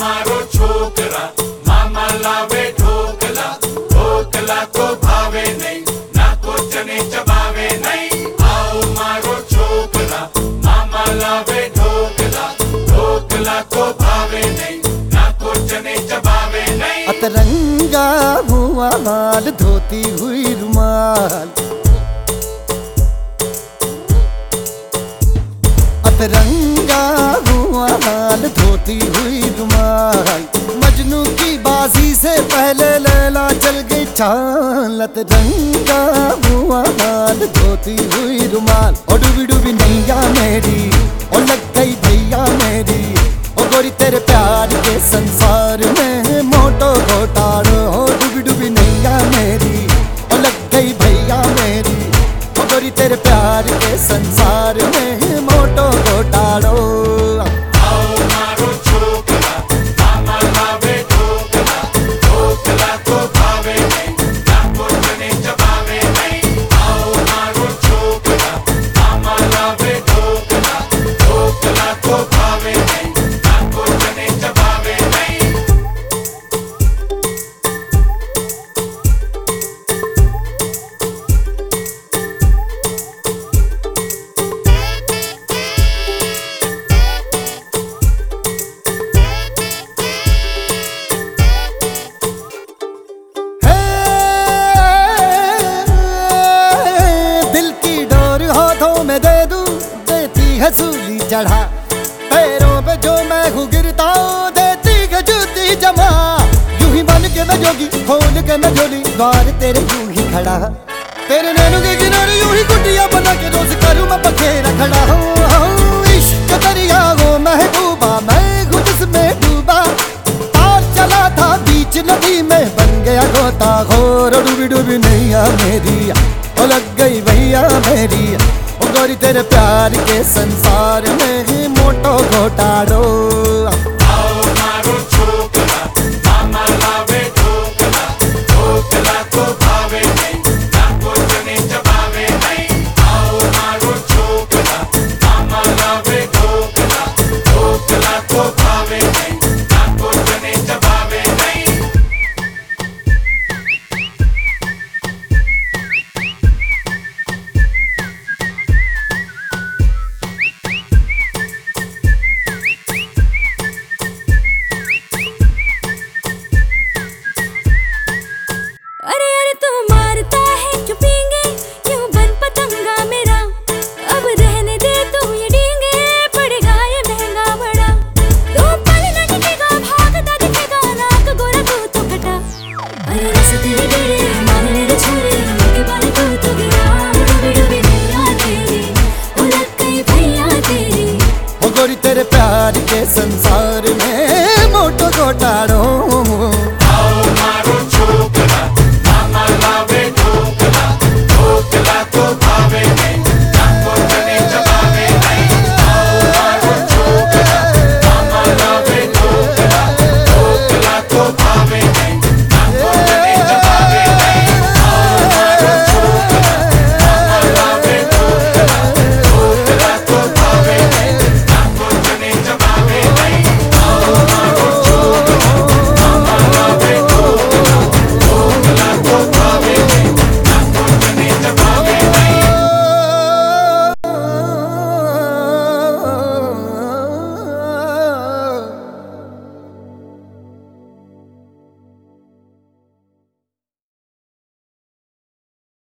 મારો છોકરા મામા લાવે ઢોકલા ઢોકલા તો भोला को भावे नहीं ना को चने चबावे नहीं। अतरंगा हुआ लाल धोती हुई रुमाल। अतरंगा हुआ लाल धोती हुई रुमाल। मजनू की बाजी से पहले लैला चल गई चालत रंगा हुआ लाल धोती हुई रुमाल। और डूबी डूबी नैया मेरी, और लग गई भैया मेरी। गोरी तेरे प्यार के संसार में। चढ़ा। पैरों पे जो मैं हूँ गिरता देती है जूती जमा। यूँ ही बन के मैं जोगी, खोल के मैं जोली द्वार तेरे यूँ ही खड़ा। तेरे नैनों के किनारे यूँ ही कुटिया बना के रोज करूँ मैं पखेरा खड़ा। हूँ इश्क दरिया महबूबा मैं जिसमें डूबा। पार चला था, बीच नदी में बन गया गोता। घोर डूबी डूबी नैया मेरी लग गई भैया मेरी। गोरी तेरे प्यार के संसार में ही मोटो घोटाड़ो।